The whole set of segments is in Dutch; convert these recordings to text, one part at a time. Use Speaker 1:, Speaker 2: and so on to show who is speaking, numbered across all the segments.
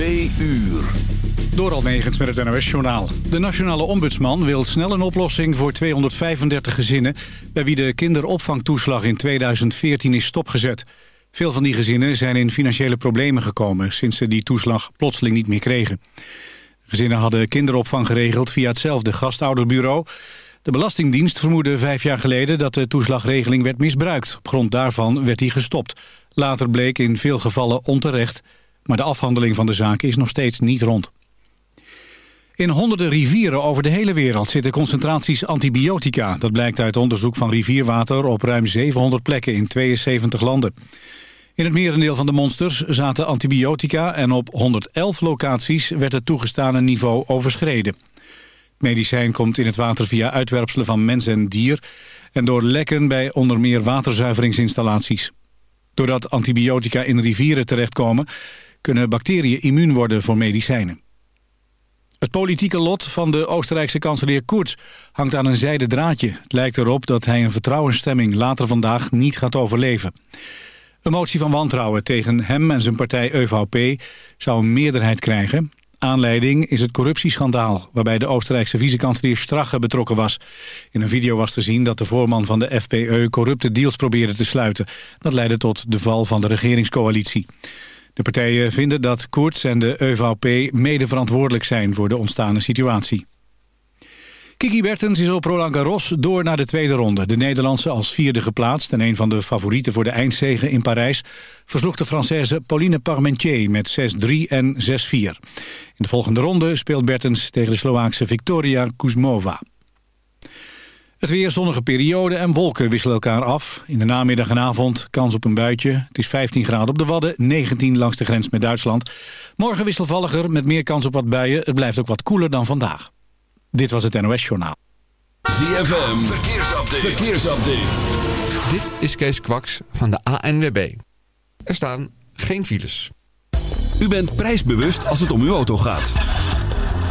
Speaker 1: Twee uur.
Speaker 2: Door Almegens met het NOS-journaal. De nationale ombudsman wil snel een oplossing voor 235 gezinnen... bij wie de kinderopvangtoeslag in 2014 is stopgezet. Veel van die gezinnen zijn in financiële problemen gekomen... sinds ze die toeslag plotseling niet meer kregen. Gezinnen hadden kinderopvang geregeld via hetzelfde gastouderbureau. De Belastingdienst vermoedde vijf jaar geleden dat de toeslagregeling werd misbruikt. Op grond daarvan werd die gestopt. Later bleek in veel gevallen onterecht... maar de afhandeling van de zaak is nog steeds niet rond. In honderden rivieren over de hele wereld zitten concentraties antibiotica. Dat blijkt uit onderzoek van rivierwater op ruim 700 plekken in 72 landen. In het merendeel van de monsters zaten antibiotica... en op 111 locaties werd het toegestane niveau overschreden. Medicijn komt in het water via uitwerpselen van mens en dier... en door lekken bij onder meer waterzuiveringsinstallaties. Doordat antibiotica in rivieren terechtkomen... kunnen bacteriën immuun worden voor medicijnen. Het politieke lot van de Oostenrijkse kanselier Kurz hangt aan een zijden draadje. Het lijkt erop dat hij een vertrouwensstemming later vandaag niet gaat overleven. Een motie van wantrouwen tegen hem en zijn partij EVP zou een meerderheid krijgen. Aanleiding is het corruptieschandaal waarbij de Oostenrijkse vicekanselier Strache betrokken was. In een video was te zien dat de voorman van de FPE corrupte deals probeerde te sluiten. Dat leidde tot de val van de regeringscoalitie. De partijen vinden dat Koerts en de EVP mede verantwoordelijk zijn voor de ontstane situatie. Kiki Bertens is op Roland Garros door naar de tweede ronde. De Nederlandse als vierde geplaatst en een van de favorieten voor de eindzege in Parijs... versloeg de Française Pauline Parmentier met 6-3 en 6-4. In de volgende ronde speelt Bertens tegen de Slovaakse Victoria Kuzmova. Het weer zonnige periode en wolken wisselen elkaar af. In de namiddag en avond kans op een buitje. Het is 15 graden op de Wadden, 19 langs de grens met Duitsland. Morgen wisselvalliger met meer kans op wat buien. Het blijft ook wat koeler dan vandaag. Dit was het NOS Journaal.
Speaker 1: ZFM, verkeersupdate. verkeersupdate.
Speaker 3: Dit is Kees Kwaks van de ANWB. Er staan geen files.
Speaker 1: U bent prijsbewust als het om uw auto gaat.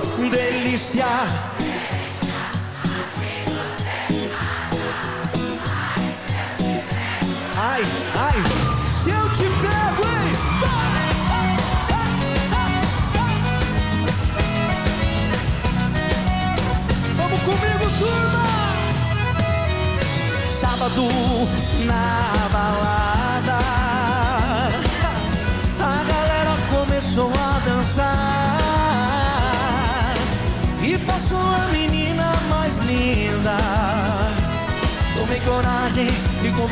Speaker 4: Delícia! Ai, ai, se eu te pego, hein? Vamos comigo, turma! sábado na balada.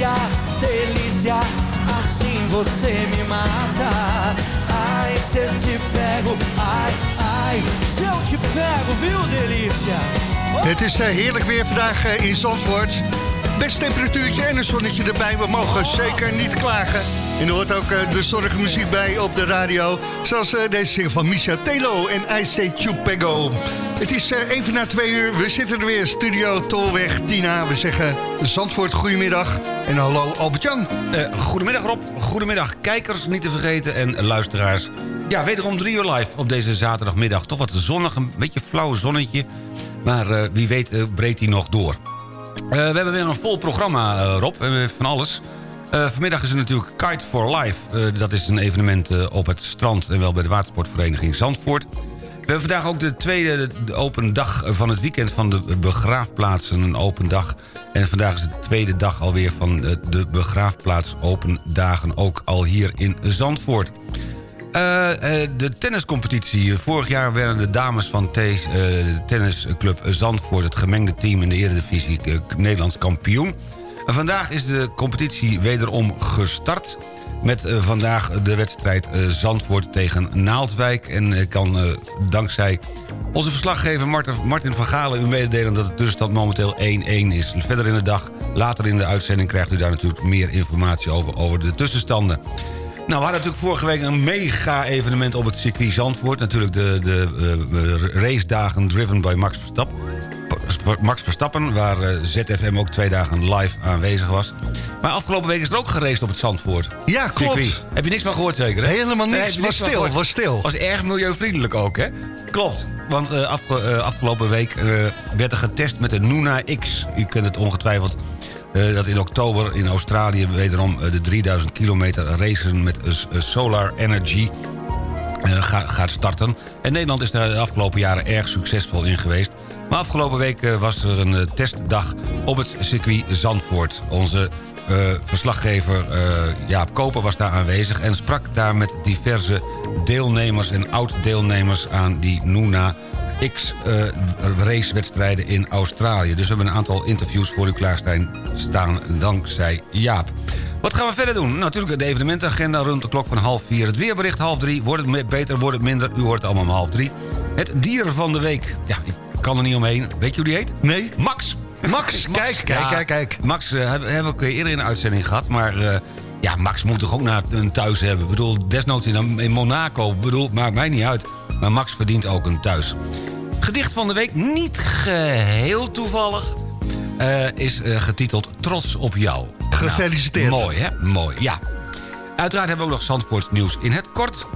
Speaker 4: Delícia, delícia, assim você me mata. Ai, se eu te pego, ai, ai, se eu te pego, viu, delícia?
Speaker 5: Het is eh, heerlijk weer vandaag eh, in Zandvoort. Best temperatuurtje en een zonnetje erbij. We mogen zeker niet klagen. En er hoort ook eh, de zonnige muziek bij op de radio. Zoals eh, deze single van Misha Telo en I Say Chupego. Het is eh, even na twee uur. We zitten er weer. Studio Tolweg Tina. We zeggen Zandvoort goedemiddag. En hallo Albert-Jan.
Speaker 6: Goedemiddag Rob, goedemiddag kijkers niet te vergeten en luisteraars. Ja, wederom drie uur live op deze zaterdagmiddag. Toch wat zonnig, een beetje flauw zonnetje. Maar wie weet breekt hij nog door. We hebben weer een vol programma, Rob, van alles. Vanmiddag is er natuurlijk Kite for Life. dat is een evenement op het strand en wel bij de watersportvereniging Zandvoort. We hebben vandaag ook de tweede de open dag van het weekend van de begraafplaatsen. Een open dag. En vandaag is de tweede dag alweer van de begraafplaats open dagen. Ook al hier in Zandvoort. De tenniscompetitie. Vorig jaar werden de dames van de tennisclub Zandvoort... het gemengde team in de Eredivisie Nederlands kampioen. Vandaag is de competitie wederom gestart... met vandaag de wedstrijd Zandvoort tegen Naaldwijk. En ik kan dankzij onze verslaggever Martin, van Galen... u mededelen dat de tussenstand momenteel 1-1 is. Verder in de dag, later in de uitzending... krijgt u daar natuurlijk meer informatie over, over de tussenstanden. Nou, we hadden natuurlijk vorige week een mega-evenement op het circuit Zandvoort. Natuurlijk de, de uh, racedagen driven by Max Verstappen. Max Verstappen, waar uh, ZFM ook twee dagen live aanwezig was. Maar afgelopen week is er ook geraced op het Zandvoort.
Speaker 5: Ja, klopt.
Speaker 6: Circuit. Heb je niks van gehoord zeker? Hè?
Speaker 5: Helemaal niks,
Speaker 6: nee,
Speaker 5: was stil, was stil.
Speaker 6: Was erg milieuvriendelijk ook, hè? Klopt, want uh, afge afgelopen week werd er getest met de Nuna X. U kent het ongetwijfeld uh, dat in oktober in Australië wederom uh, de 3000 kilometer racen met uh, Solar Energy ga, gaat starten. En Nederland is daar de afgelopen jaren erg succesvol in geweest. Maar afgelopen week was er een testdag op het circuit Zandvoort. Onze verslaggever Jaap Koper was daar aanwezig... en sprak daar met diverse deelnemers en oud-deelnemers aan die Nuna X-racewedstrijden in Australië. Dus we hebben een aantal interviews voor u klaarstaan staan dankzij Jaap. Wat gaan we verder doen? Natuurlijk de evenementagenda rond de klok van half vier. Het weerbericht half drie. Wordt het beter, wordt het minder? U hoort het allemaal om half drie. Het dier van de week. Ja, ik kan er niet omheen. Weet je hoe die heet?
Speaker 5: Nee.
Speaker 6: Max.
Speaker 5: Max, kijk, kijk, kijk, kijk.
Speaker 6: Max uh, hebben we ook eerder in de uitzending gehad, maar... Uh, ja, Max moet toch ook naar een thuis hebben. Ik bedoel, desnoods in, in Monaco. Ik bedoel, maakt mij niet uit. Maar Max verdient ook een thuis. Gedicht van de week, niet geheel toevallig... Uh, is uh, getiteld Trots op jou.
Speaker 5: Gefeliciteerd.
Speaker 6: Nou, mooi, hè? Mooi, ja. Uiteraard hebben we ook nog Zandvoorts nieuws in het kort.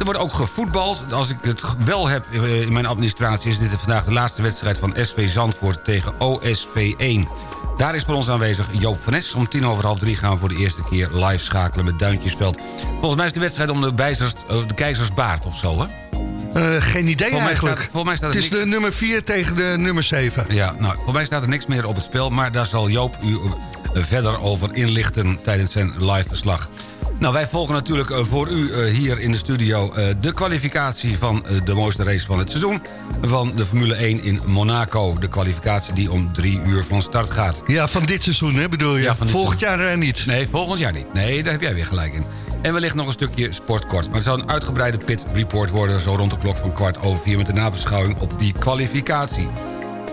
Speaker 6: Er wordt ook gevoetbald. Als ik het wel heb eh, in mijn administratie... is dit vandaag de laatste wedstrijd van SV Zandvoort tegen OSV 1. Daar is voor ons aanwezig Joop van Nes. Om tien over half drie gaan we voor de eerste keer live schakelen met Duintjesveld. Volgens mij is de wedstrijd om de, bijzers, eh, de Keizersbaard of zo, hè?
Speaker 5: Uh, geen idee
Speaker 6: volgens
Speaker 5: eigenlijk.
Speaker 6: Mij staat, volgens mij staat
Speaker 5: het is
Speaker 6: niks...
Speaker 5: de nummer 4 tegen de nummer 7.
Speaker 6: Ja, nou, voor mij staat er niks meer op het spel... maar daar zal Joop u verder over inlichten tijdens zijn live verslag. Nou, wij volgen natuurlijk voor u hier in de studio... de kwalificatie van de mooiste race van het seizoen... van de Formule 1 in Monaco. De kwalificatie die om drie uur van start gaat.
Speaker 5: Ja, van dit seizoen, hè, bedoel je?
Speaker 6: Ja,
Speaker 5: volgend jaar niet?
Speaker 6: Nee, volgend jaar niet. Nee, daar heb jij weer gelijk in. En wellicht nog een stukje sportkort. Maar het zal een uitgebreide pit report worden... zo rond de klok van kwart over vier... met de nabeschouwing op die kwalificatie.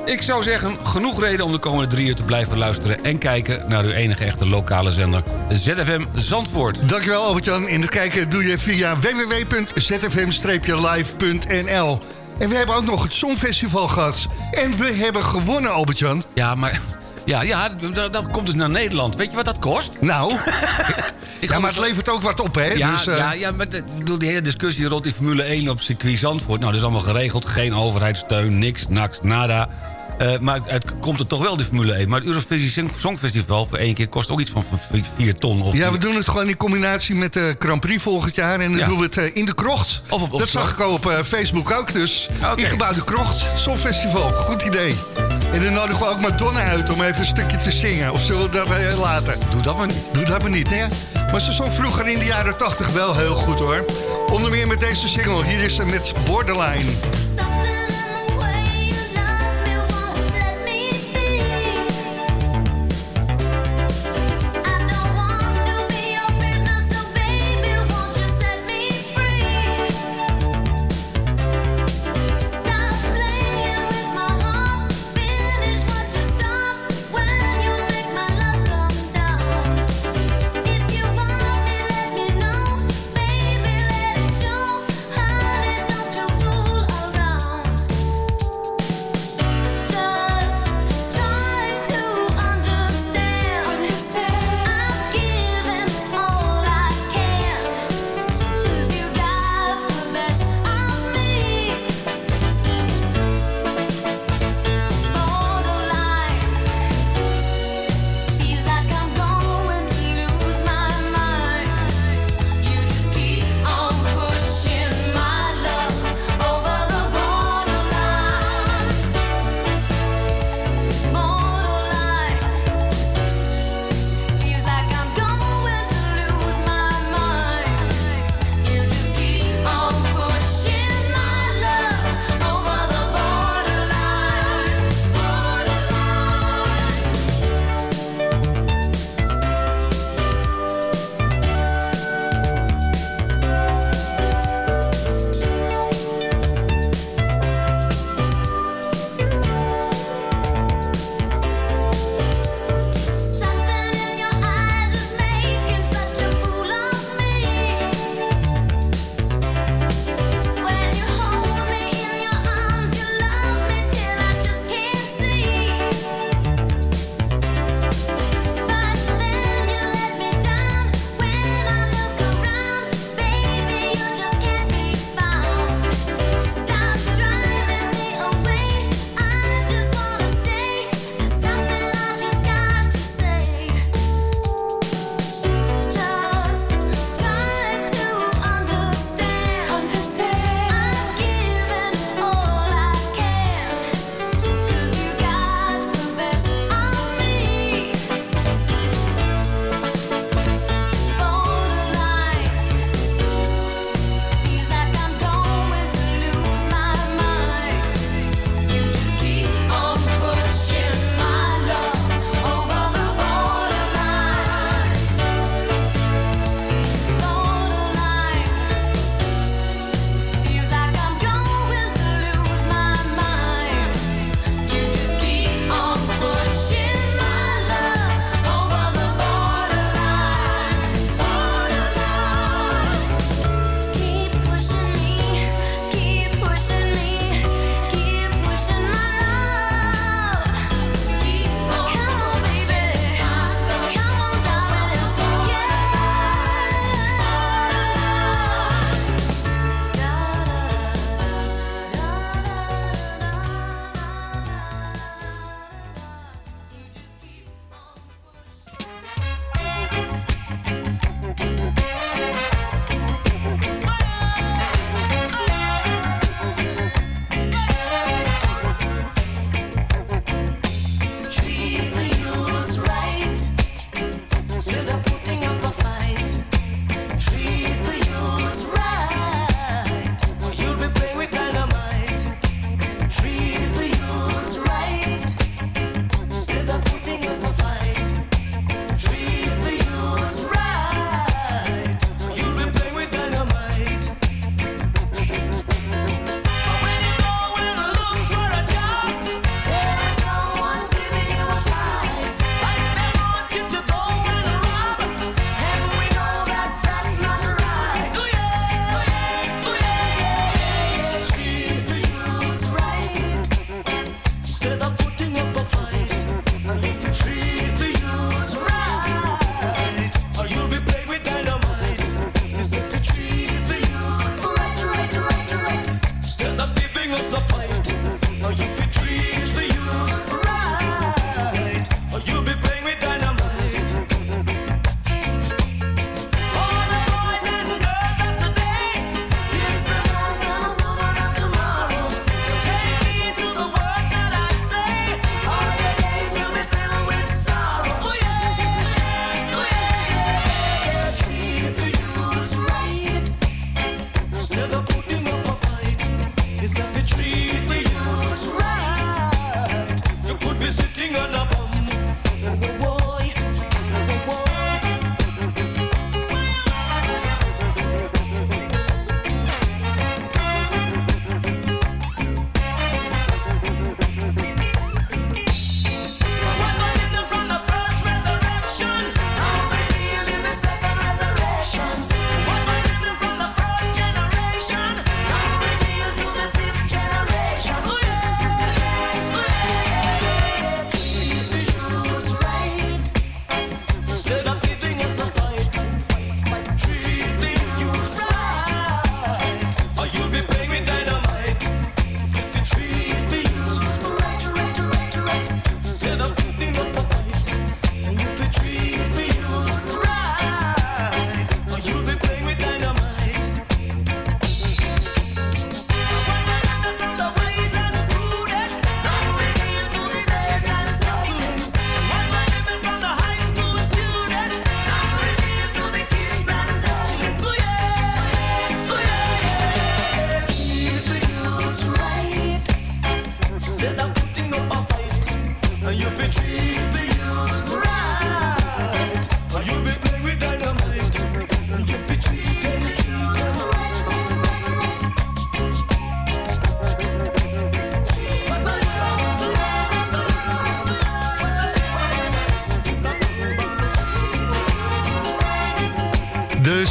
Speaker 6: Ik zou zeggen, genoeg reden om de komende drie uur te blijven luisteren... en kijken naar uw enige echte lokale zender, ZFM Zandvoort.
Speaker 5: Dankjewel Albert-Jan. En het kijken doe je via www.zfm-live.nl. En we hebben ook nog het Songfestival gehad. En we hebben gewonnen, Albert-Jan.
Speaker 6: Ja, maar... Ja, ja dat, dat komt dus naar Nederland. Weet je wat dat kost?
Speaker 5: Nou, ja, maar het levert ook wat op, hè?
Speaker 6: Ja,
Speaker 5: dus, uh...
Speaker 6: ja, ja maar de, die hele discussie rond die Formule 1 op circuit Zandvoort... nou, dat is allemaal geregeld. Geen overheidssteun, niks, naks, nada. Uh, maar het, het, komt er toch wel, de Formule 1. Maar het Eurovisie Songfestival voor één keer kost ook iets van 4 ton. Of
Speaker 5: ja, we doen het gewoon in combinatie met de Grand Prix volgend jaar. En dan ja. doen we het uh, in de krocht.
Speaker 6: Of op, op
Speaker 5: dat zag ik al op uh, Facebook ook. Dus
Speaker 6: okay.
Speaker 5: in gebouwde krocht, Songfestival. Goed idee. En dan nodigen we ook Madonna uit om even een stukje te zingen. Of zullen we dat later?
Speaker 6: Doe dat maar niet.
Speaker 5: Doe dat maar niet, nee. Maar ze zong vroeger in de jaren 80 wel heel goed, hoor. Onder meer met deze single. Hier is ze met Borderline.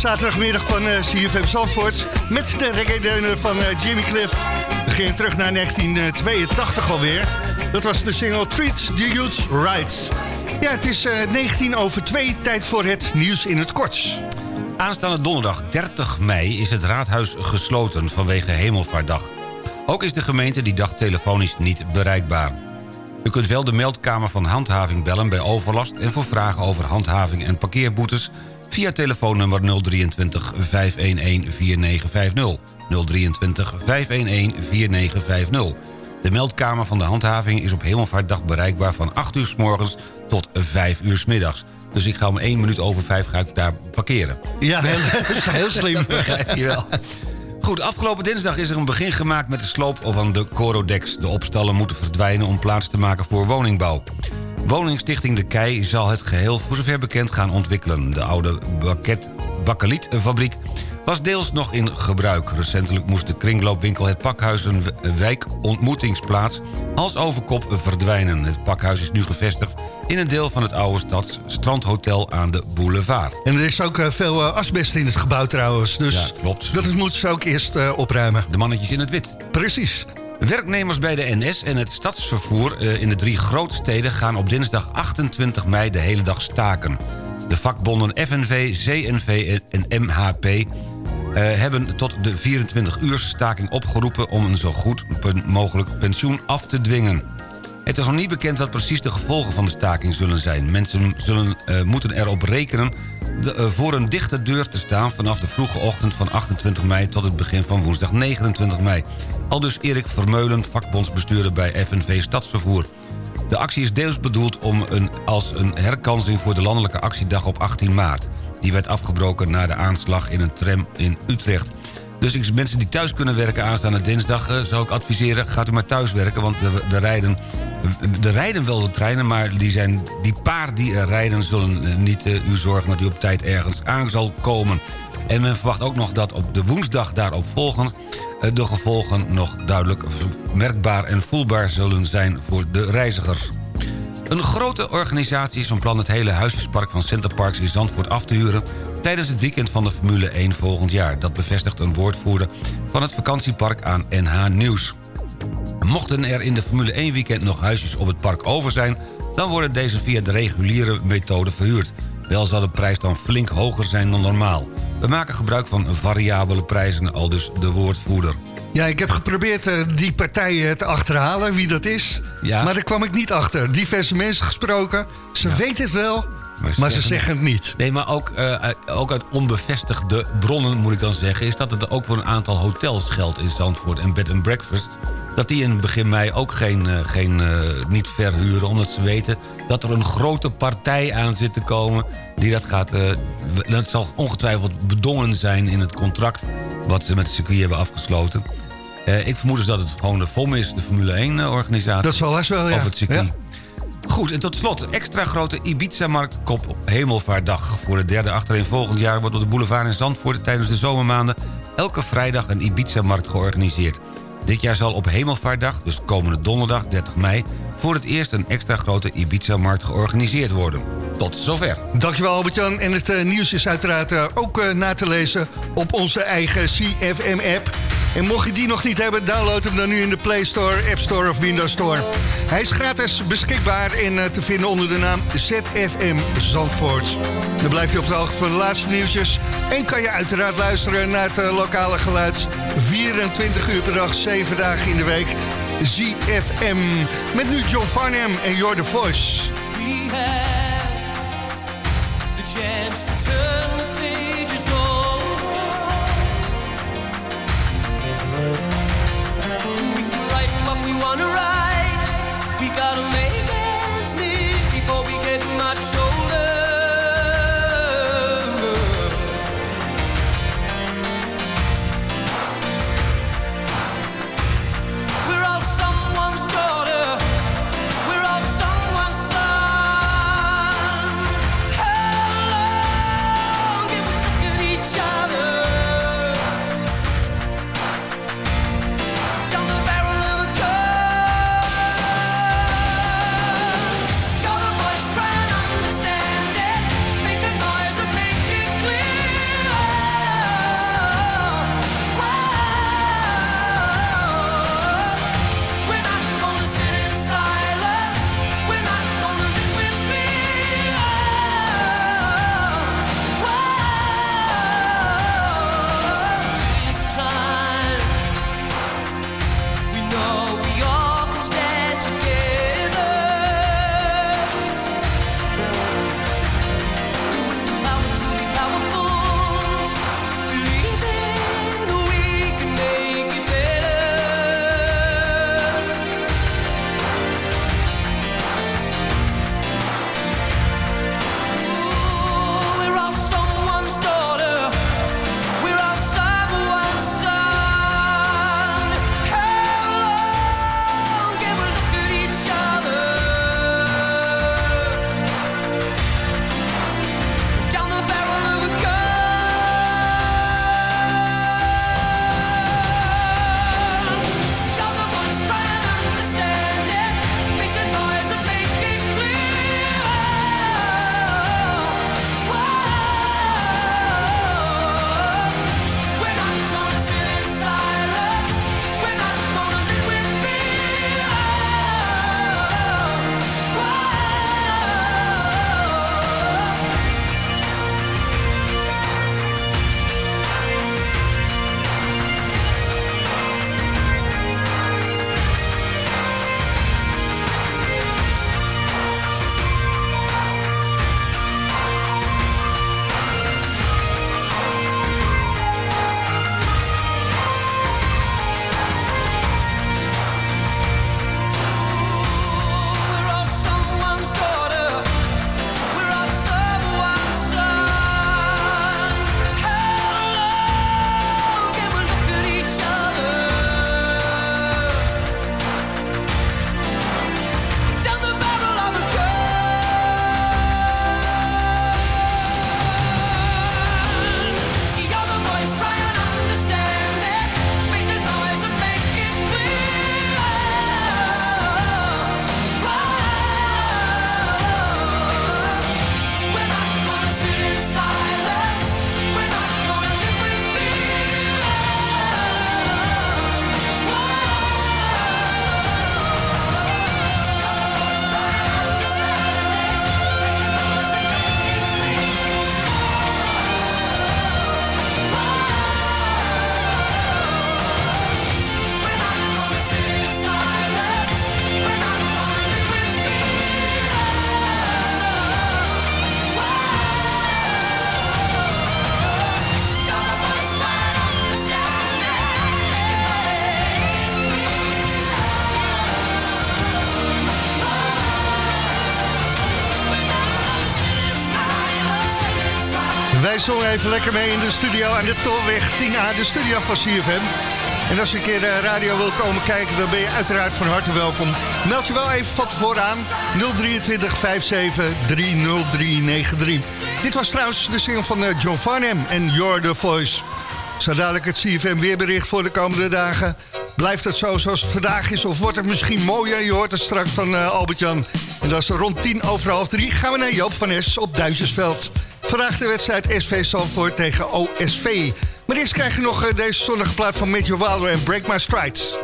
Speaker 5: Zaterdagmiddag van eh, CFM Zandvoort met de reggae van eh, Jimmy Cliff. We gingen terug naar 1982 alweer. Dat was de single Treat the Youths Right. Ja, het is eh, 19 over 2, tijd voor het nieuws in het kort.
Speaker 6: Aanstaande donderdag 30 mei is het raadhuis gesloten vanwege Hemelvaartdag. Ook is de gemeente die dag telefonisch niet bereikbaar. U kunt wel de meldkamer van handhaving bellen bij overlast... en voor vragen over handhaving en parkeerboetes... via telefoonnummer 023 511 4950. 023 511 4950. De meldkamer van de handhaving is op Hemelvaartdag bereikbaar... van 8 uur s morgens tot 5 uur s middags. Dus ik ga om 1 minuut over 5 ga ik daar parkeren.
Speaker 5: Ja, heel, heel slim.
Speaker 6: Begrijp je wel. Goed, afgelopen dinsdag is er een begin gemaakt met de sloop van de Corodex. De opstallen moeten verdwijnen om plaats te maken voor woningbouw. Woningstichting De Kei zal het geheel voor zover bekend gaan ontwikkelen. De oude bakket, bakkelietfabriek was deels nog in gebruik. Recentelijk moest de kringloopwinkel Het Pakhuis een wijkontmoetingsplaats als overkop verdwijnen. Het pakhuis is nu gevestigd in een deel van het oude stads strandhotel aan de boulevard.
Speaker 5: En er is ook eh, veel eh, asbest in het gebouw trouwens. Dus
Speaker 6: Ja, klopt.
Speaker 5: dat moeten ze ook eerst eh, opruimen.
Speaker 6: De mannetjes in het wit.
Speaker 5: Precies.
Speaker 6: Werknemers bij de NS en het stadsvervoer eh, in de drie grote steden... gaan op dinsdag 28 mei de hele dag staken. De vakbonden FNV, CNV en MHP eh, hebben tot de 24 uur staking opgeroepen... om een zo goed mogelijk pensioen af te dwingen. Het is nog niet bekend wat precies de gevolgen van de staking zullen zijn. Mensen zullen, eh, moeten erop rekenen de, eh, voor een dichte deur te staan... vanaf de vroege ochtend van 28 mei tot het begin van woensdag 29 mei. Al dus Erik Vermeulen, vakbondsbestuurder bij FNV Stadsvervoer. De actie is deels bedoeld om een, als een herkansing voor de landelijke actiedag op 18 maart. Die werd afgebroken na de aanslag in een tram in Utrecht. Dus mensen die thuis kunnen werken aanstaande dinsdag... eh, zou ik adviseren, gaat u maar thuis werken... want er, rijden, er rijden wel de treinen... maar die, zijn, die paar die er rijden zullen eh, niet eh, u zorgen... dat u op tijd ergens aan zal komen. En men verwacht ook nog dat op de woensdag daarop volgend... de gevolgen nog duidelijk merkbaar en voelbaar zullen zijn voor de reizigers. Een grote organisatie is van plan het hele huisjespark van Centerparks in Zandvoort af te huren... tijdens het weekend van de Formule 1 volgend jaar. Dat bevestigt een woordvoerder van het vakantiepark aan NH Nieuws. Mochten er in de Formule 1 weekend nog huisjes op het park over zijn... dan worden deze via de reguliere methode verhuurd. Wel zal de prijs dan flink hoger zijn dan normaal. We maken gebruik van variabele prijzen, al dus de woordvoerder.
Speaker 5: Ja, ik heb geprobeerd uh, die partijen te achterhalen, wie dat is. Ja. Maar daar kwam ik niet achter. Diverse mensen gesproken, ze weten het wel... Maar ze, zeggen, het niet.
Speaker 6: Nee, maar ook, uh, ook uit onbevestigde bronnen moet ik dan zeggen... is dat het ook voor een aantal hotels geldt in Zandvoort en bed and breakfast... dat die in begin mei ook geen, uh, geen, uh, niet verhuren... omdat ze weten dat er een grote partij aan zit te komen... die dat gaat... dat zal ongetwijfeld bedongen zijn in het contract... wat ze met het circuit hebben afgesloten... ik vermoed dus dat het gewoon de FOM is, de Formule 1-organisatie.
Speaker 5: Dat zal best wel, ja.
Speaker 6: Of het circuit. Ja. Goed, en tot slot, extra grote Ibiza-markt kop Hemelvaartdag. Voor het derde achterin volgend jaar wordt op de boulevard in Zandvoort... tijdens de zomermaanden elke vrijdag een Ibiza-markt georganiseerd. Dit jaar zal op Hemelvaartdag, dus komende donderdag 30 mei... voor het eerst een extra grote Ibiza-markt georganiseerd worden. Tot zover.
Speaker 5: Dankjewel Albert-Jan. En het uh, nieuws is uiteraard uh, ook uh, na te lezen op onze eigen CFM-app... En mocht je die nog niet hebben, download hem dan nu in de Play Store, App Store of Windows Store. Hij is gratis beschikbaar en te vinden onder de naam ZFM Zandvoort. Dan blijf je op de hoogte van de laatste nieuwtjes. En kan je uiteraard luisteren naar het lokale geluid. 24 uur per dag, 7 dagen in de week. ZFM. Met nu John Farnham en You're the Voice. We have the chance to turn
Speaker 7: Zongen even lekker mee in de studio aan de Tolweg 10A, de studio van CFM. En als je een keer de radio wil komen kijken, dan ben je uiteraard van harte welkom. Meld je wel even van tevoren aan. 023 57 30393. Dit was trouwens de single van eh, John Farnham en You're the Voice. Zo dadelijk het CFM weerbericht voor de komende dagen. Blijft het zo zoals het vandaag is of wordt het misschien mooier? Je hoort het straks van uh, Albert-Jan. En dat is rond tien over half drie. Gaan we naar Joop van Es op Duitsersveld. Vandaag de wedstrijd SV Zandvoort tegen OSV. Maar eerst krijg je nog uh, deze zonnige plaat van Matthew Wilder en Break My Strides.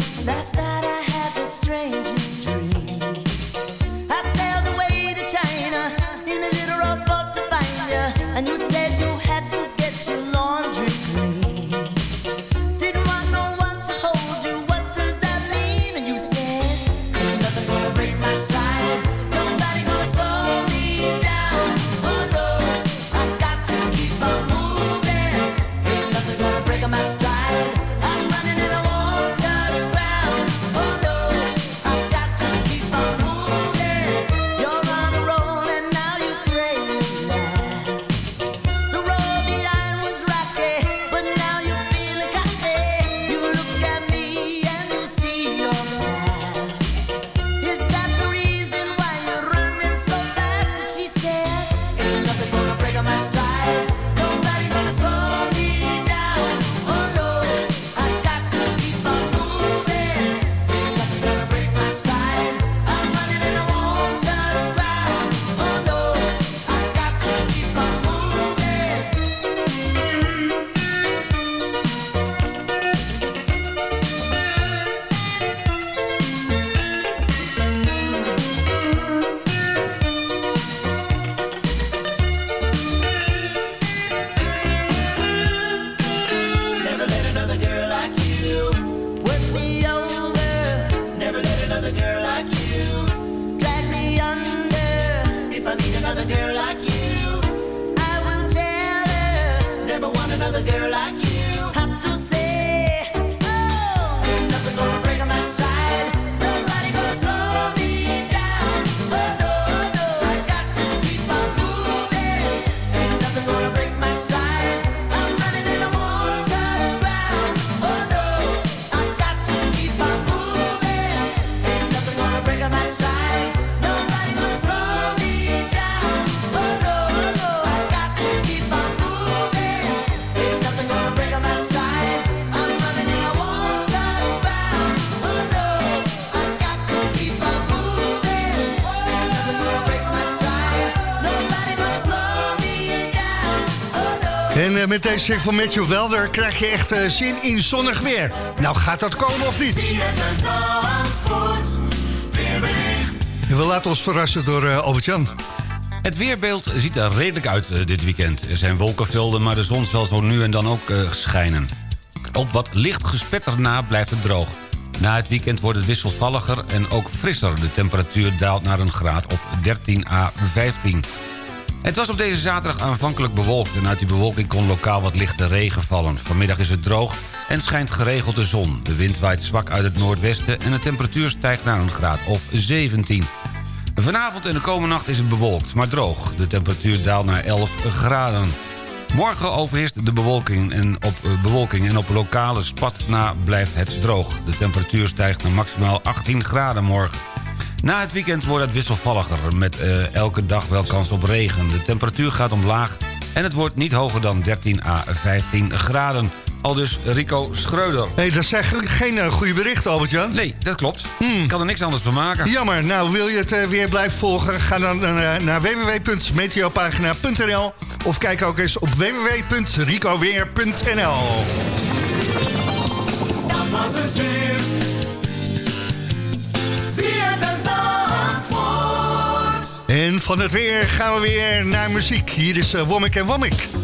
Speaker 7: Met deze single van Matthew Welder krijg je echt eh, zin in zonnig weer. Nou, gaat dat komen of niet? En we laten ons verrassen door eh, Albert-Jan.
Speaker 6: Het weerbeeld ziet er redelijk uit eh, dit weekend. Er zijn wolkenvelden, maar de zon zal zo nu en dan ook schijnen. Op wat licht gespetter na blijft het droog. Na het weekend wordt het wisselvalliger en ook frisser. De temperatuur daalt naar een graad of 13 à 15. Het was op deze zaterdag aanvankelijk bewolkt... en uit die bewolking kon lokaal wat lichte regen vallen. Vanmiddag is het droog en schijnt geregeld de zon. De wind waait zwak uit het noordwesten... en de temperatuur stijgt naar een graad of 17. Vanavond en de komende nacht is het bewolkt, maar droog. De temperatuur daalt naar 11 graden. Morgen overheerst de bewolking en op, eh, bewolking en op lokale spat na blijft het droog. De temperatuur stijgt naar maximaal 18 graden morgen. Na het weekend wordt het wisselvalliger, met eh, elke dag wel kans op regen. De temperatuur gaat omlaag en het wordt niet hoger dan 13 à 15 graden. Al dus Rico Schreuder.
Speaker 7: Nee, dat zijn ge- geen eh, goede berichten, Albert-Jan.
Speaker 6: Nee, dat klopt. Ik kan er niks anders van maken.
Speaker 7: Jammer. Nou, wil je het eh, weer blijven volgen? Ga dan eh, naar www.meteopagina.nl of kijk ook eens op www.ricoweer.nl
Speaker 8: Dat was het weer.
Speaker 7: En van het weer gaan we weer naar muziek. Hier is uh, Wommik en Wommik.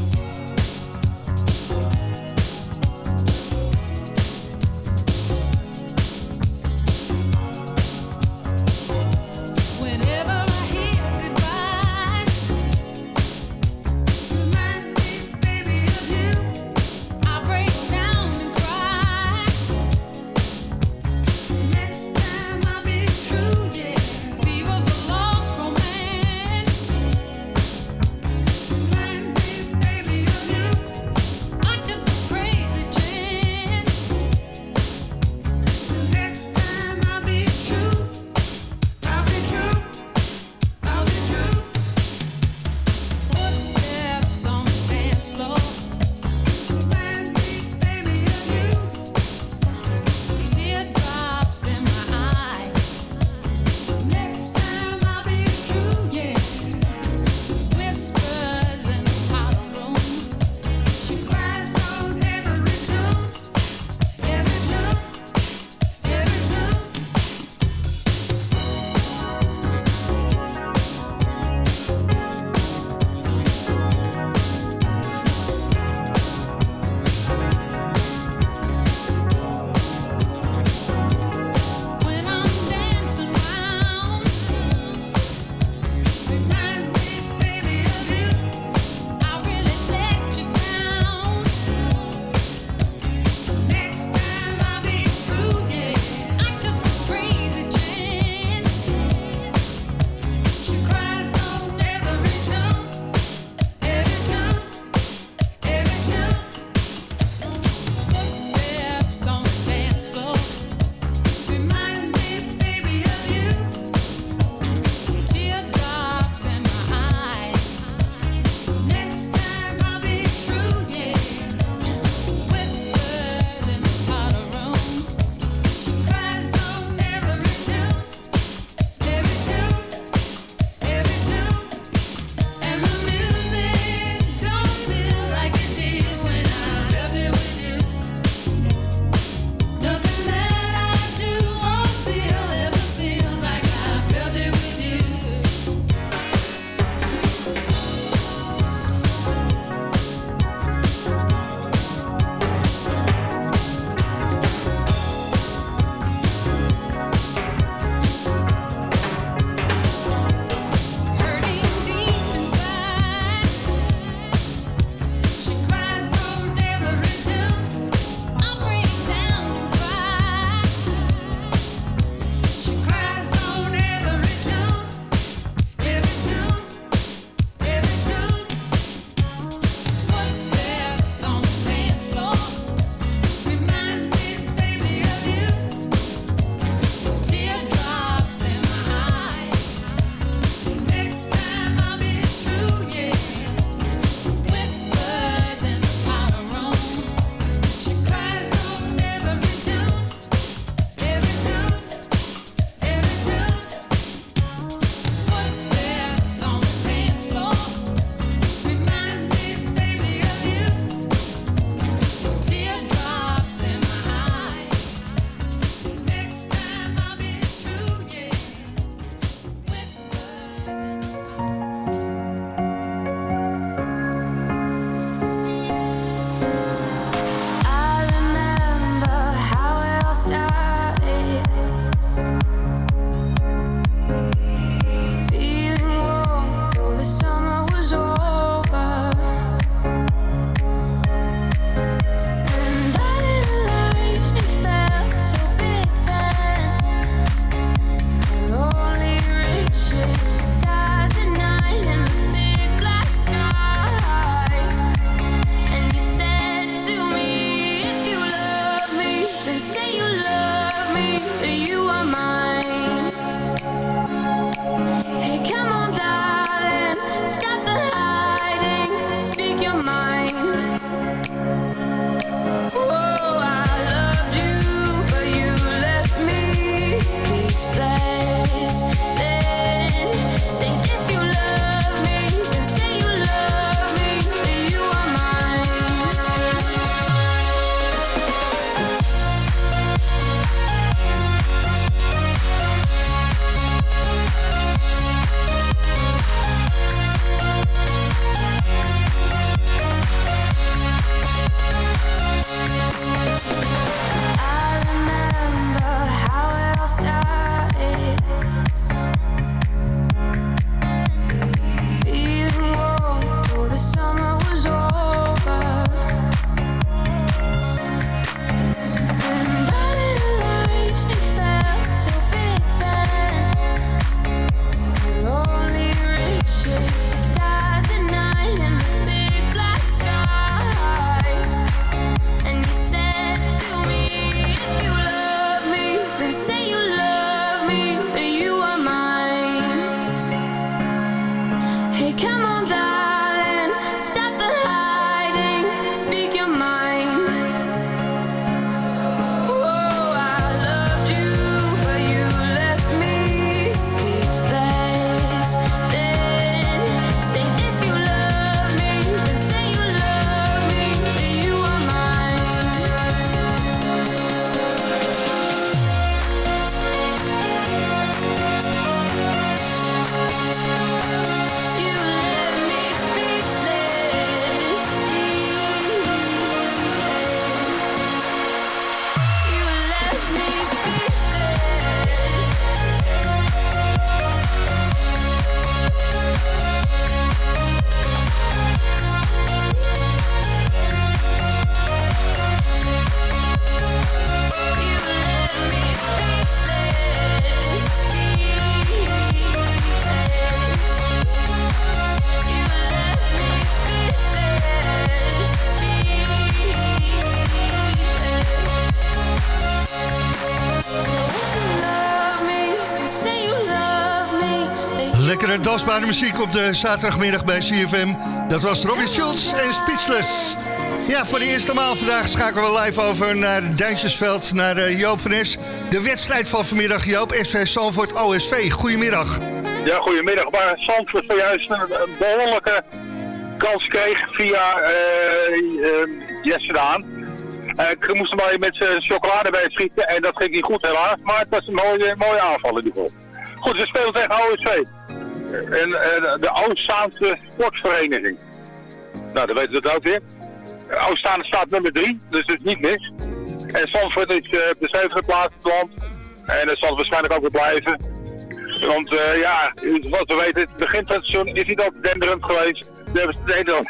Speaker 8: Dansbare muziek op de zaterdagmiddag bij CFM. Dat was Robin Schulz en Speechless. Ja, voor de eerste maal vandaag schakelen we live over naar Duintjesveld, naar eh, Joop van. De wedstrijd van vanmiddag, Joop, SV Zandvoort OSV. Goedemiddag.
Speaker 9: Ja, goedemiddag. Maar Zandvoort zojuist een, behoorlijke kans kreeg via eh eh, Jesse Daan. Eh, ik moest hem met zijn chocolade bij schieten en dat ging niet goed helaas. Maar het was een mooie, mooie aanval in ieder geval. Goed, ze spelen tegen OSV. En eh, de Oost-Zaanse Sportvereniging. Nou, dan weten we het ook weer. Staat nummer 3, dus het is niet mis. En Zandvoort is eh, op de zevende plaats in het land. En dat zal waarschijnlijk ook weer blijven. Want eh, ja, wat we weten, het begin van het seizoen is niet altijd denderend geweest. Daar hebben het Nederland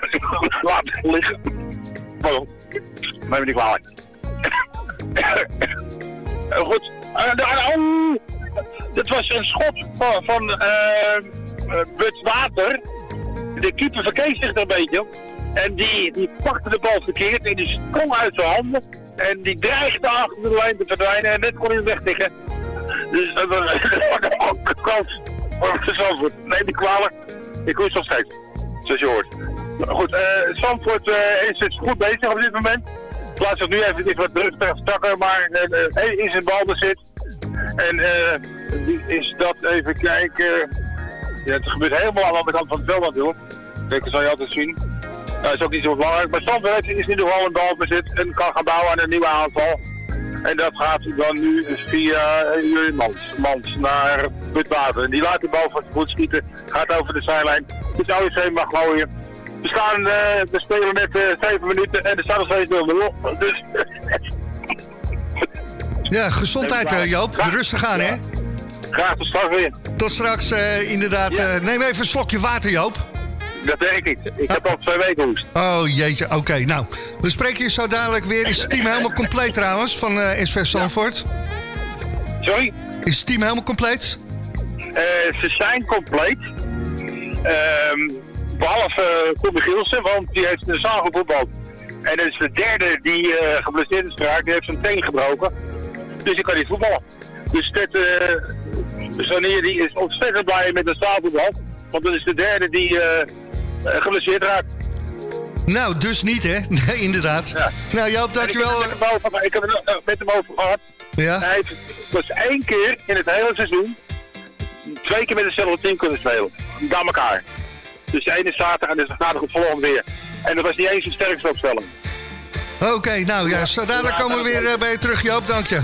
Speaker 9: laten liggen. Pardon, neem me niet kwalijk. Goed, de- oh, dit was een schot van, van eh, Bud Water. De keeper verkees zich er een beetje. En die, die pakte de bal verkeerd en die sprong uit zijn handen. En die dreigde achter de lijn te verdwijnen en net kon hij hem wegtikken. Dus dat was ook een kans voor Zandvoort. Neem die kwalijk. Ik hoor het nog steeds, zoals je hoort. Maar goed, eh Zandvoort eh, is goed bezig op dit moment. Plaatst zich nu even wat strakker, maar hij is in balbezit. En die is dat even kijken. Ja, het gebeurt helemaal aan de andere kant van het veld natuurlijk. Kijk, dat zal je altijd zien. Dat is ook niet zo belangrijk. Maar Zandvoort is in ieder geval in balbezit en kan gaan bouwen aan een nieuwe aanval. En dat gaat dan nu via eh, Jurjen Mans, Mans naar Butwater. En die laat de bal van zijn voet schieten, gaat over de zijlijn. Dus OSC mag gooien. We, staan, eh, we spelen net eh 7 minuten en er staat nog steeds 0-0. Dus
Speaker 8: Ja, gezondheid eh, Joop. Rustig aan, hè?
Speaker 9: Graag tot straks weer.
Speaker 8: Tot straks, eh, inderdaad. eh, neem even een slokje water, Joop.
Speaker 9: Dat weet ik niet. Ik heb al twee weken hoest.
Speaker 8: Oh jeetje, oké. Nou, we spreken je zo dadelijk weer. Is het team helemaal compleet trouwens van eh SV Zandvoort?
Speaker 9: Sorry?
Speaker 8: Is het team helemaal compleet?
Speaker 9: Ze zijn compleet. Ehm behalve uh, Gielsen, want die heeft de zaal gevoetbald. En dat is de derde die eh, geblesseerd is geraakt. Die heeft zijn teen gebroken. Dus die kan niet voetballen. Dus dit, eh Sonier die is ontzettend blij met de zaalvoetbal. Want dat is de derde die geblesseerd raakt.
Speaker 8: Nou, dus niet, hè? Nee, inderdaad. Nou, Joop, dankjewel.
Speaker 9: Ik heb, het met hem over, ik heb het eh, met hem over gehad.
Speaker 8: Ja?
Speaker 9: Hij heeft dus één keer in het hele seizoen twee keer met hetzelfde team kunnen spelen. Bij elkaar. Dus de ene is zaterdag en de zaterdag het volgende weer. En dat was niet eens de sterkste opstelling.
Speaker 8: Oké, nou ja, zo dadelijk komen we weer bij je terug, Joop. Dank je.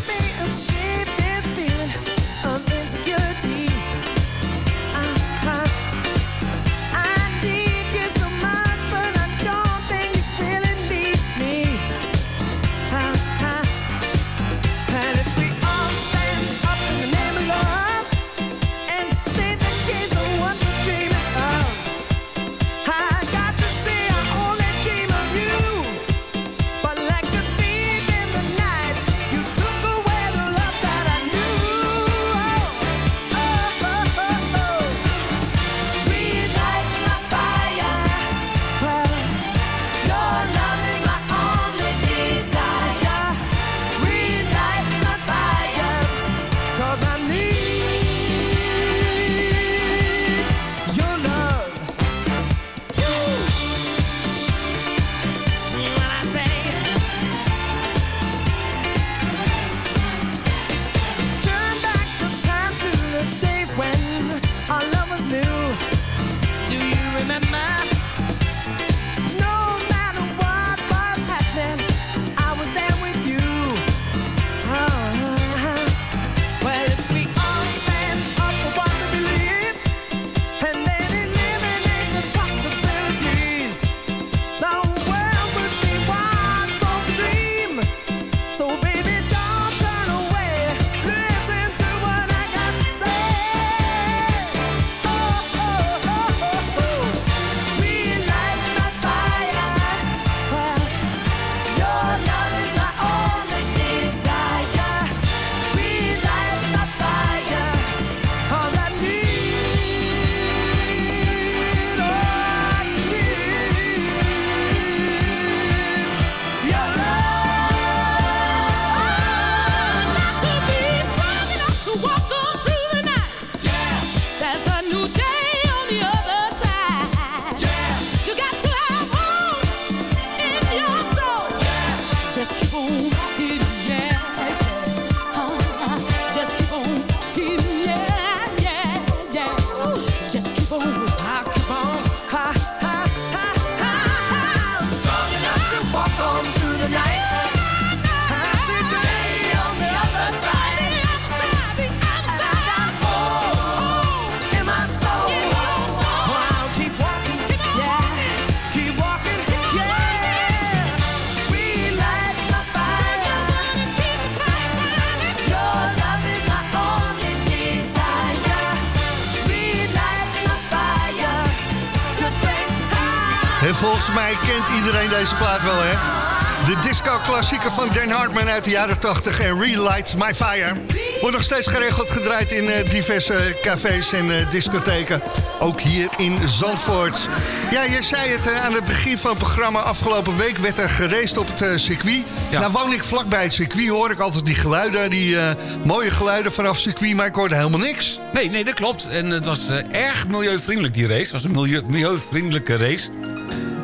Speaker 5: Mij kent iedereen deze plaat wel, hè? De disco-klassieker van Dan Hartman uit de jaren 80 en Relight My Fire. Wordt nog steeds geregeld gedraaid in eh, diverse cafés en eh, discotheken. Ook hier in Zandvoort. Ja, je zei het eh, aan het begin van het programma. Afgelopen week werd er geraced op het circuit. Nou woon ik vlakbij het circuit, hoor ik altijd die geluiden. Die mooie geluiden vanaf het circuit, maar ik hoorde helemaal niks.
Speaker 6: Nee, nee, dat klopt. En het was erg milieuvriendelijk, die race. Het was een milieu, milieuvriendelijke race.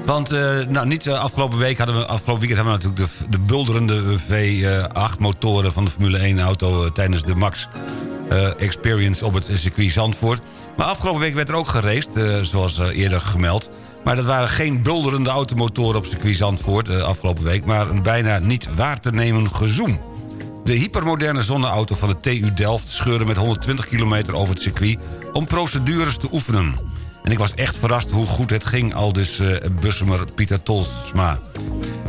Speaker 6: Want eh, nou, niet eh, afgelopen week hadden we, afgelopen weekend hebben we natuurlijk de, de bulderende V8-motoren van de Formule 1-auto eh, tijdens de Max eh, Experience op het circuit Zandvoort. Maar afgelopen week werd er ook geraced, eh, zoals eh, eerder gemeld. Maar dat waren geen bulderende automotoren op circuit Zandvoort eh, afgelopen week... maar een bijna niet waar te nemen gezoem. De hypermoderne zonneauto van de TU Delft scheurde met 120 kilometer over het circuit... om procedures te oefenen. En ik was echt verrast hoe goed het ging, al dus eh, bussemer Pieter Tolsma.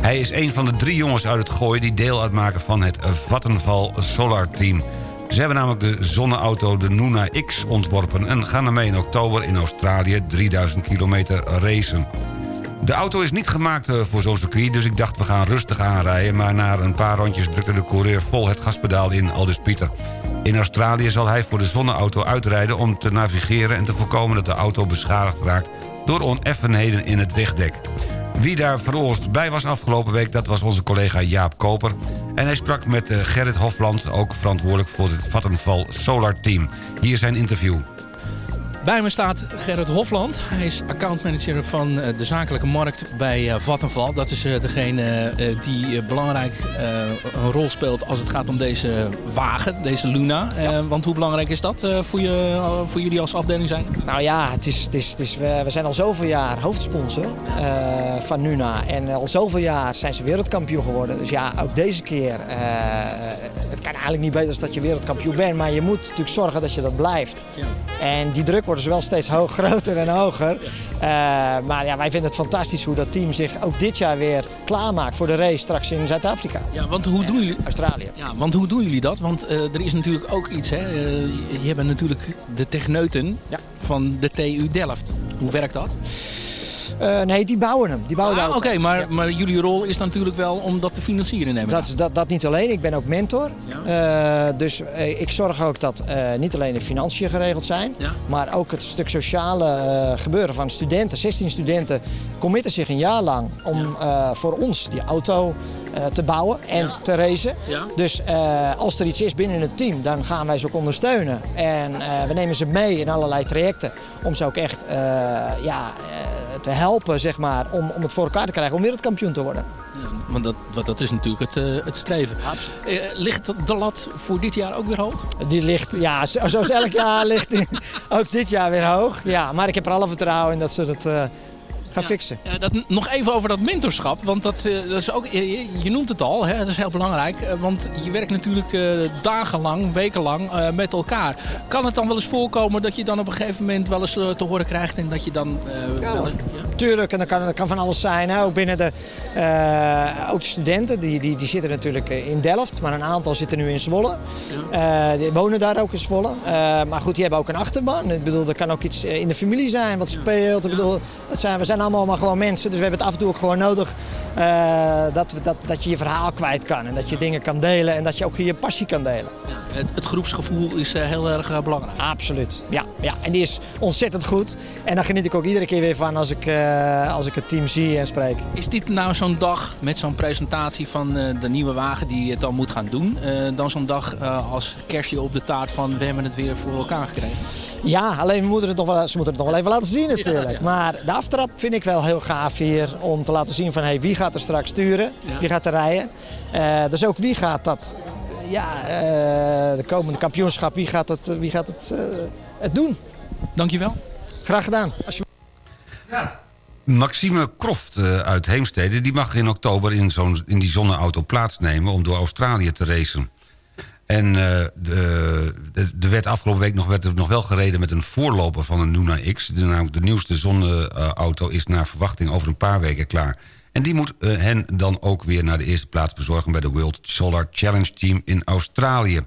Speaker 6: Hij is een van de drie jongens uit het gooi... die deel uitmaken van het Vattenval Solar Team. Ze hebben namelijk de zonneauto de Nuna X ontworpen... en gaan ermee in oktober in Australië 3000 kilometer racen. De auto is niet gemaakt eh, voor zo'n circuit, dus ik dacht we gaan rustig aanrijden... maar na een paar rondjes drukte de coureur vol het gaspedaal in, aldus Pieter. In Australië zal hij voor de zonneauto uitrijden om te navigeren... en te voorkomen dat de auto beschadigd raakt door oneffenheden in het wegdek. Wie daar veroorzaakt bij was afgelopen week, dat was onze collega Jaap Koper. En hij sprak met eh, Gerrit Hofland, ook verantwoordelijk voor het Vattenval Solar Team. Hier zijn interview.
Speaker 10: Bij me staat Gerrit Hofland. Hij is accountmanager van eh, de zakelijke markt bij eh, Vattenval. Dat is eh, degene die belangrijk een rol speelt als het gaat om deze wagen, deze Luna. Want hoe belangrijk is dat voor, je, voor jullie als afdeling zijn?
Speaker 11: Nou ja, het is, het is, het is, we, zijn al zoveel jaar hoofdsponsor van Nuna. En al zoveel jaar zijn ze wereldkampioen geworden. Dus ja, ook deze keer. het kan eigenlijk niet beter dan dat je wereldkampioen bent. Maar je moet natuurlijk zorgen dat je dat blijft. En die druk wordt dus wel steeds hoog, groter en hoger. Eh, maar ja, wij vinden het fantastisch hoe dat team zich ook dit jaar weer klaarmaakt voor de race straks in Zuid-Afrika.
Speaker 10: Ja, want hoe doen jullie...
Speaker 11: Australië.
Speaker 10: Ja, want hoe doen jullie dat? Want eh, er is natuurlijk ook iets, hè. Eh, je hebt natuurlijk de techneuten van de TU Delft. Hoe werkt dat?
Speaker 11: Eh, nee, die bouwen hem. Die bouwen
Speaker 10: Ah. Oké, maar, maar jullie rol is natuurlijk wel om dat te financieren, neem ik
Speaker 11: Dat, is- dat, dat niet alleen, ik ben ook mentor. Eh, dus eh, ik zorg ook dat niet alleen de financiën geregeld zijn, maar ook het stuk sociale gebeuren van studenten. 16 studenten committen zich een jaar lang om voor ons die auto te bouwen en te racen. Dus eh, als er iets is binnen het team, dan gaan wij ze ook ondersteunen. En eh, we nemen ze mee in allerlei trajecten om ze ook echt eh, ja, eh, te helpen zeg maar, om, om het voor elkaar te krijgen om wereldkampioen te worden.
Speaker 10: Want dat, dat is natuurlijk het, eh, het streven. Eh, ligt de lat voor dit jaar ook weer hoog?
Speaker 11: Die ligt, ja, zo- zoals elk jaar ligt die ook dit jaar weer hoog. Ja, maar ik heb er alle vertrouwen in dat ze dat gaan fixen.
Speaker 10: Ja, dat, nog even over dat mentorschap, want dat, eh, dat is ook, je, je noemt het al, hè, dat is heel belangrijk. eh, Want je werkt natuurlijk eh, dagenlang, wekenlang eh, met elkaar. Kan het dan wel eens voorkomen dat je dan op een gegeven moment wel eens te horen krijgt en dat je dan... eh, wel eens-
Speaker 11: Tuurlijk, en dat kan, dat kan van alles zijn. Hè. Ook binnen de, eh, ook de studenten, die, die, die zitten natuurlijk eh, in Delft, maar een aantal zitten nu in Zwolle. Eh, die wonen daar ook in Zwolle. Eh, maar goed, die hebben ook een achterban. Ik bedoel, er kan ook iets eh, in de familie zijn wat speelt. Ik bedoel, het zijn, we zijn allemaal maar gewoon mensen, dus we hebben het af en toe ook gewoon nodig eh, dat, dat, dat je je verhaal kwijt kan. En dat je dingen kan delen en dat je ook je passie kan delen.
Speaker 10: Het, het groepsgevoel is eh, heel erg eh, belangrijk.
Speaker 11: Absoluut, ja, ja. En die is ontzettend goed. En daar geniet ik ook iedere keer weer van als ik, als ik het team zie en spreek.
Speaker 10: Is dit nou zo'n dag met zo'n presentatie van de nieuwe wagen die het dan moet gaan doen? dan zo'n dag als kerstje op de taart van we hebben het weer voor elkaar gekregen?
Speaker 11: Ja, alleen we moeten het nog wel, ze moeten het nog wel even laten zien natuurlijk.
Speaker 10: Ja, ja.
Speaker 11: Maar de aftrap vind ik wel heel gaaf hier om te laten zien van hey, wie gaat er straks sturen, wie gaat er rijden. Eh, dus ook wie gaat dat, ja, eh, de komende kampioenschap, wie gaat het, wie gaat het, eh, het doen.
Speaker 10: Dankjewel.
Speaker 11: Graag gedaan.
Speaker 6: Maxime Croft eh, uit Heemstede... die mag in oktober in, zo'n in die zonneauto plaatsnemen... om door Australië te racen. En eh, de, de, de werd afgelopen week nog, werd er nog wel gereden... met een voorloper van een Luna X. De, namelijk de nieuwste zonneauto is naar verwachting over een paar weken klaar. En die moet eh, hen dan ook weer naar de eerste plaats bezorgen... bij de World Solar Challenge Team in Australië.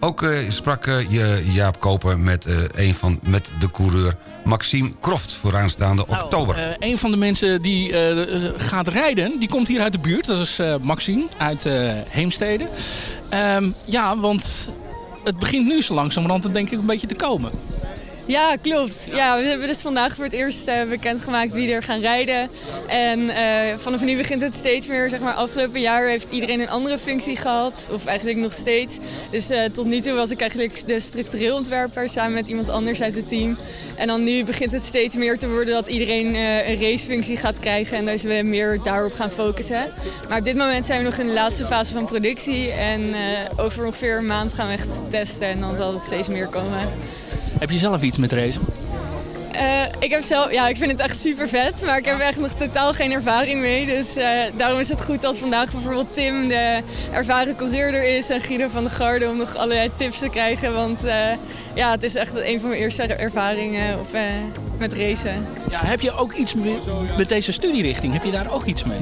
Speaker 6: Ook eh, sprak eh, je- Jaap Koper met, een van, met de coureur Maxime Croft... voor aanstaande oktober.
Speaker 10: Een van de mensen die gaat rijden, die komt hier uit de buurt. Dat is Maxime uit Heemstede. Ehm, ja, want het begint nu zo langzamerhand denk ik een beetje te komen.
Speaker 12: Ja, klopt. Ja, we hebben dus vandaag voor het eerst eh, bekendgemaakt wie er gaan rijden. En eh, vanaf nu begint het steeds meer, zeg maar, afgelopen jaar heeft iedereen een andere functie gehad. Of eigenlijk nog steeds. Dus eh, tot nu toe was ik eigenlijk de structureel ontwerper samen met iemand anders uit het team. En dan nu begint het steeds meer te worden dat iedereen een racefunctie gaat krijgen. En dus we meer daarop gaan focussen. Maar op dit moment zijn we nog in de laatste fase van productie. En over ongeveer een maand gaan we echt testen en dan zal het steeds meer komen.
Speaker 10: Heb je zelf iets met racen?
Speaker 12: Eh, ik heb zelf, ja, ik vind het echt super vet, maar ik heb echt nog totaal geen ervaring mee. Dus eh, daarom is het goed dat vandaag bijvoorbeeld Tim, de ervaren coureur, er is en Guido van der Garde om nog allerlei tips te krijgen. Want eh, ja, het is echt een van mijn eerste ervaringen op, met racen.
Speaker 10: Ja, heb je ook iets met, met deze studierichting? Heb je daar ook iets mee?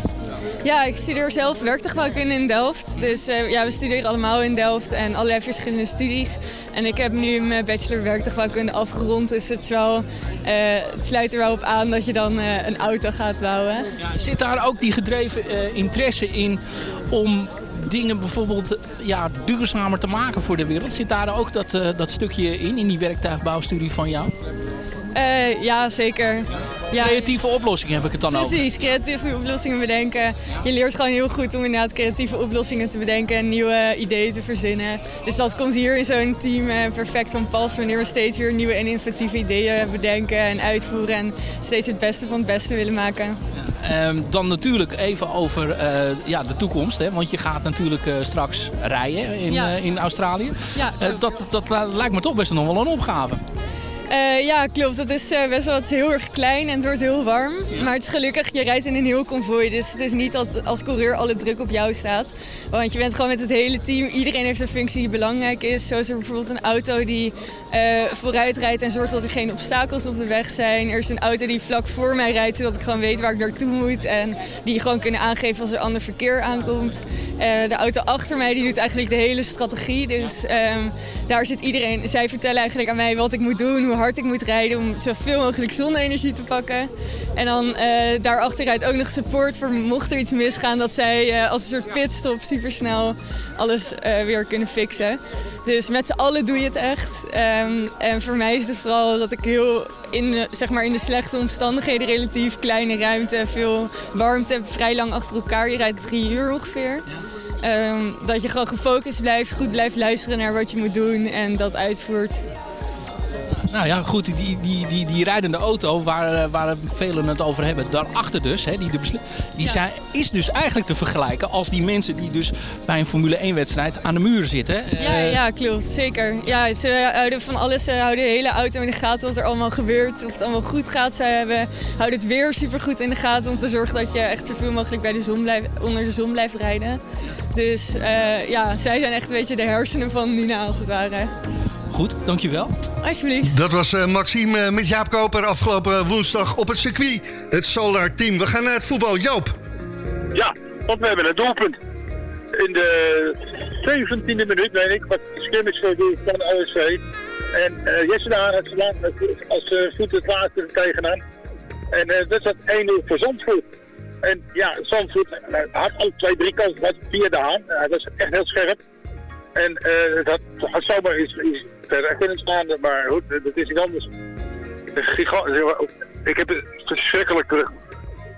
Speaker 12: Ja, ik studeer zelf werktuigbouwkunde in Delft. Dus eh, ja, we studeren allemaal in Delft en allerlei verschillende studies. En ik heb nu mijn bachelor werktuigbouwkunde afgerond. Dus het, eh, het sluit er wel op aan dat je dan eh, een auto gaat bouwen.
Speaker 10: Ja, zit daar ook die gedreven interesse in om dingen bijvoorbeeld ja, duurzamer te maken voor de wereld? Zit daar ook dat, dat stukje in, in die werktuigbouwstudie van jou?
Speaker 12: Eh, ja, zeker. Ja,
Speaker 10: Creatieve oplossingen heb ik het dan over.
Speaker 12: Precies, creatieve oplossingen bedenken. Je leert gewoon heel goed om inderdaad creatieve oplossingen te bedenken en nieuwe ideeën te verzinnen. Dus dat komt hier in zo'n team eh, perfect van pas wanneer we steeds weer nieuwe en innovatieve ideeën bedenken en uitvoeren en steeds het beste van het beste willen maken.
Speaker 10: Ehm, dan natuurlijk even over eh, ja, de toekomst. Hè? Want je gaat natuurlijk eh, straks rijden in,
Speaker 12: Ja.
Speaker 10: eh, in Australië.
Speaker 12: Ja.
Speaker 10: Eh, dat, dat lijkt me toch best nog wel een opgave.
Speaker 12: Eh, ja, klopt. Het is eh, best wel het is heel erg klein en het wordt heel warm. Maar het is gelukkig, je rijdt in een heel konvooi. Dus het is niet dat als coureur alle druk op jou staat. Want je bent gewoon met het hele team. Iedereen heeft een functie die belangrijk is. Zo is er bijvoorbeeld een auto die eh, vooruit rijdt en zorgt dat er geen obstakels op de weg zijn. Er is een auto die vlak voor mij rijdt, zodat ik gewoon weet waar ik naartoe moet. En die gewoon kunnen aangeven als er ander verkeer aankomt. Eh, de auto achter mij die doet eigenlijk de hele strategie. Dus ehm, daar zit iedereen. Zij vertellen eigenlijk aan mij wat ik moet doen, hoe hard ik moet rijden om zoveel mogelijk zonne-energie te pakken. En dan eh daarachter rijdt ook nog support voor mocht er iets misgaan, dat zij eh, als een soort pitstop supersnel alles eh, weer kunnen fixen. Dus met z'n allen doe je het echt. Ehm, en voor mij is het vooral dat ik heel in, zeg maar in de slechte omstandigheden, relatief kleine ruimte, veel warmte heb, vrij lang achter elkaar. Je rijdt drie uur ongeveer. Ehm, dat je gewoon gefocust blijft, goed blijft luisteren naar wat je moet doen en dat uitvoert.
Speaker 10: Nou ja, goed, die, die, die, die rijdende auto waar, eh, waar velen het over hebben, daarachter dus, hè, die, de die zijn, is dus eigenlijk te vergelijken als die mensen die dus bij een Formule 1 wedstrijd aan de muur zitten.
Speaker 12: Ja,
Speaker 10: Eh,
Speaker 12: ja, klopt. Zeker. Ja, ze houden van alles. Ze houden de hele auto in de gaten wat er allemaal gebeurt. Of het allemaal goed gaat. Ze hebben, houden het weer super goed in de gaten om te zorgen dat je echt zoveel mogelijk bij de zon blijft, onder de zon blijft rijden. Dus eh, ja, zij zijn echt een beetje de hersenen van Nina als het ware.
Speaker 10: Goed, dankjewel.
Speaker 12: Alsjeblieft.
Speaker 5: Dat was eh, Maxime eh, met Jaap Koper afgelopen woensdag op het circuit. Het Solar Team. We gaan naar het voetbal. Joop.
Speaker 9: Ja, want we hebben een doelpunt. In de 17e minuut, weet ik, wat de scrimmage van de OSV. En eh Jesse de Haan had als uh, voet het laatste tegenaan. En eh, dat zat 1-0 voor Zandvoort. En ja, Zandvoort had ook twee, drie kansen gehad via de Haan. Hij was echt heel scherp. En eh, dat had zomaar iets, iets verder kunnen staan, maar goed, dat is iets anders. Een Ik heb het verschrikkelijk terug,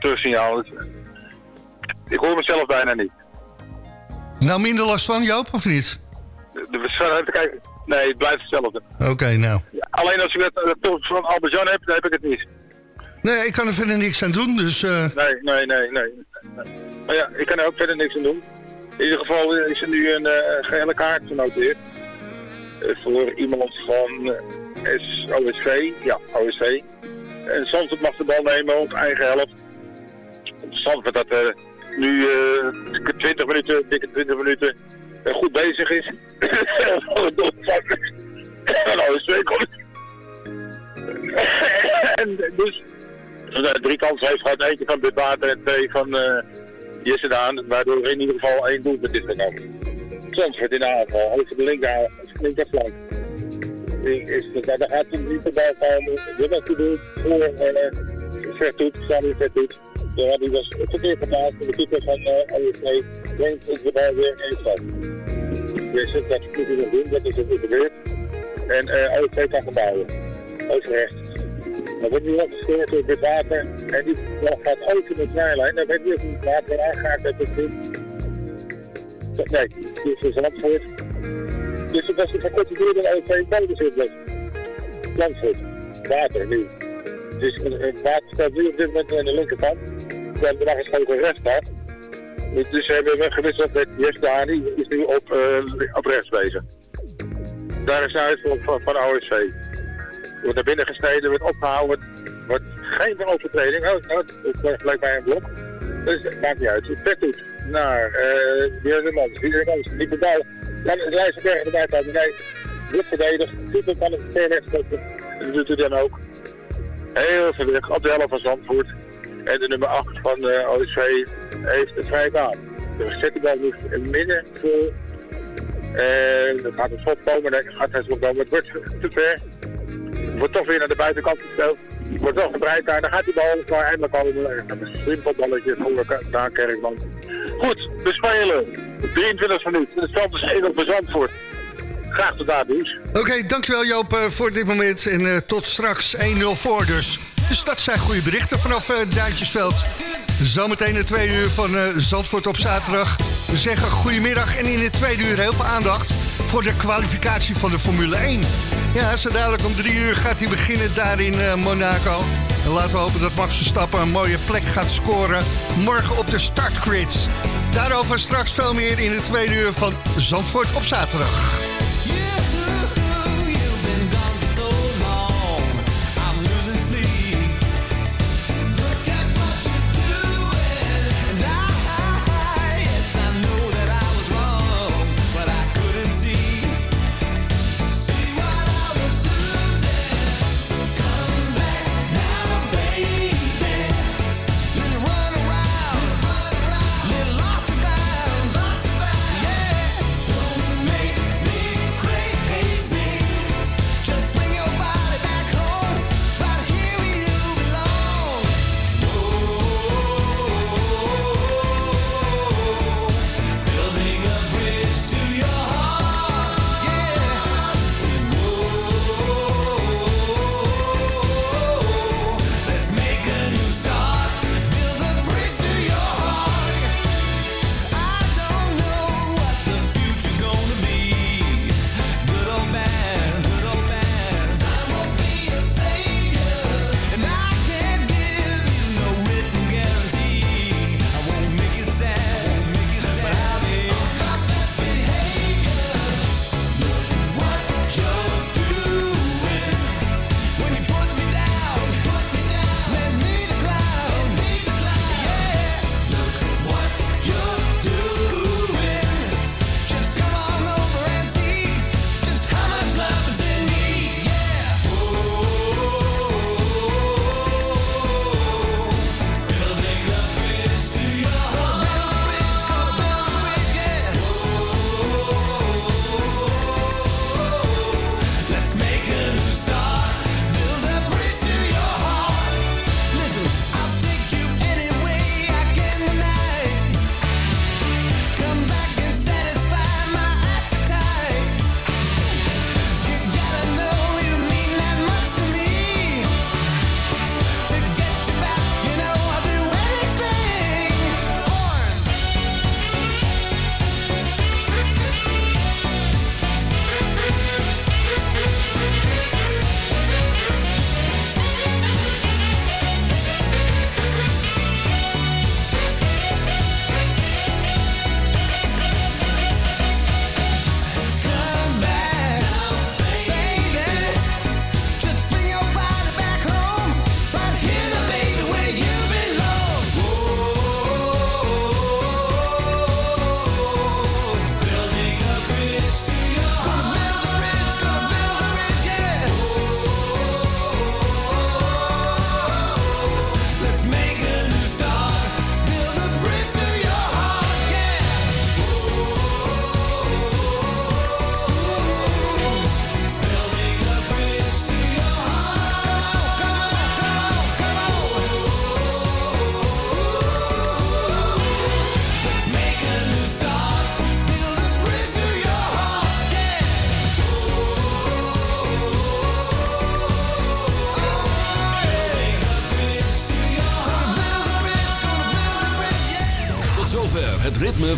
Speaker 9: terugsignaal. Ik hoor mezelf bijna niet.
Speaker 5: Nou, minder last van Joop, of niet?
Speaker 9: De. Nee, het blijft hetzelfde.
Speaker 5: Oké, nou.
Speaker 9: Alleen als ik het uh, toch van Albert-Jan heb, dan heb ik het niet.
Speaker 5: Nee, ik kan er verder niks aan doen, dus... eh,
Speaker 9: Nee, nee, nee, nee. Maar ja, ik kan er ook verder niks aan doen. In ieder geval is er nu een eh, gele kaart genoteerd. Eh, voor iemand van S OSV, ja, OSV. En Zandvoort mag de bal nemen op eigen helft. Zandvoort dat eh, nu eh 20 minuten, dikke 20 minuten eh, goed bezig is. en OSV komt. en dus eh, drie kansen heeft gehad. Eentje van Bud Water en twee van eh Jesse Daan. Waardoor in ieder geval één doelpunt is genomen. Zandvoort in de aanval, over de linker, linkerflank. Die Is, daar daar gaat hij niet voorbij komen. Wat hij doet voor uh, Vertoet, Samuel Vertoet. Ja, die was verkeerd gemaakt. De keeper van uh, OSV brengt de bal weer in stand. Dus dat moet hij nog doen, dat is het gebeurd. En uh, OSV kan gebouwen. Overrecht. Dan wordt nu opgescoord door de water. En die bal gaat over de zijlijn. Dan weet je of het water aangaat met het team. Nee, dit is Zandvoort. Dus het was een geconcentreerde balbezit was. Zandvoort. Water nu. Dus het water staat nu op dit moment aan de linkerkant. We hebben nog eens gewoon rechts gehad. Dus hebben we gewisseld met Jes Dani, die is nu op, uh, op rechts bezig. Daar is de uitval van, van OSV. Wordt naar binnen gesneden, wordt opgehouden, wordt geen overtreding. Oh, wordt gelijk bij een blok. Dus het maakt niet uit. Vet doet naar uh, Björn Mans. Niet de bal. Dan de Rijssenberg erbij komen. Nee, goed verdedigd. Super kan het ver wegstoppen. En dat doet hij dan ook. Heel verweg op de helft van Zandvoort. En de nummer 8 van uh, OSV heeft de vrije baan. Dus zet die bal nu midden voor. En dan gaat het schot komen. Dan gaat het schot komen. Het wordt te ver. Het wordt toch weer naar de buitenkant gespeeld. Het wordt toch gebreid daar. Dan gaat die bal maar eindelijk komen. Een slimpelballetje voor Daan Kerkman. Goed, we spelen. 23 minuten. De stand is 1 op Zandvoort. Graag tot daar, dus.
Speaker 5: Oké, dankjewel Joop uh, voor dit moment. En uh, tot straks 1-0 voor dus. Dus dat zijn goede berichten vanaf uh, Duintjesveld. Zometeen de tweede uur van uh, Zandvoort op zaterdag. We zeggen goedemiddag en in de tweede uur heel veel aandacht... voor de kwalificatie van de Formule 1. Ja, zo dadelijk om drie uur gaat hij beginnen daar in uh, Monaco. En laten we hopen dat Max Verstappen een mooie plek gaat scoren... morgen op de startgrid. Daarover straks veel meer in de tweede uur van Zandvoort op zaterdag.